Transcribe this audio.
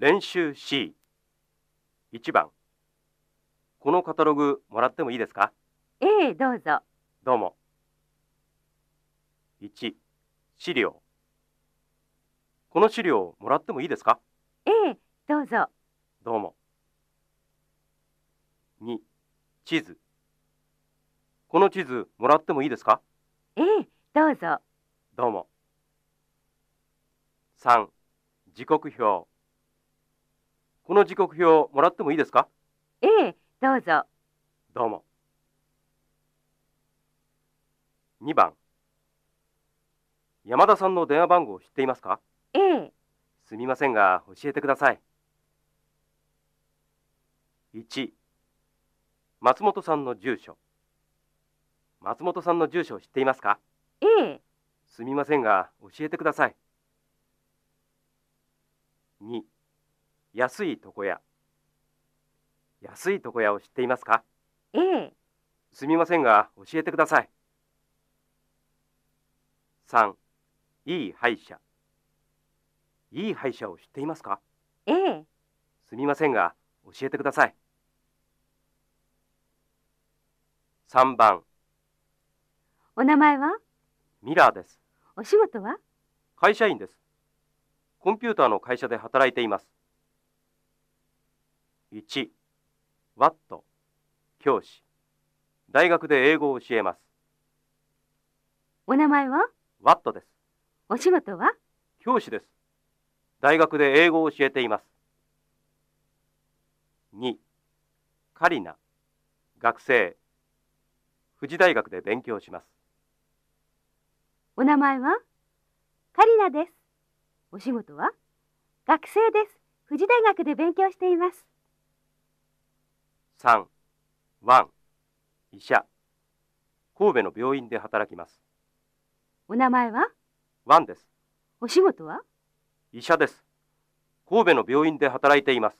練習 C1 番。このカタログもらってもいいですか？ええ、どうぞ。どうも。1資料。この資料もらってもいいですか？ええ、どうぞ。どうも。2地図。この地図もらってもいいですか？ええ、どうぞ。どうも。3時刻表この時刻表もらってもいいですか？ええ、どうぞ。どうも。2番。山田さんの電話番号を知っていますか？ええ、すみませんが教えてください。1松本さんの住所。松本さんの住所を知っていますか？ええ、すみませんが教えてください。2安い床屋。安い床屋を知っていますか？ええ、すみませんが教えてください。3いい歯医者。いい歯医者を知っていますか？ええ、すみませんが教えてください。3番。お名前は？ミラーです。お仕事は？会社員です。コンピューターの会社で働いています1ワット。教師。大学で英語を教えます。お名前は？ワットです。お仕事は？教師です。大学で英語を教えています。2カリナ。学生。富士大学で勉強します。お名前は？カリナです。お仕事は？学生です。富士大学で勉強しています。3ワン医者。神戸の病院で働きます。お名前は？ワンです。お仕事は？医者です。神戸の病院で働いています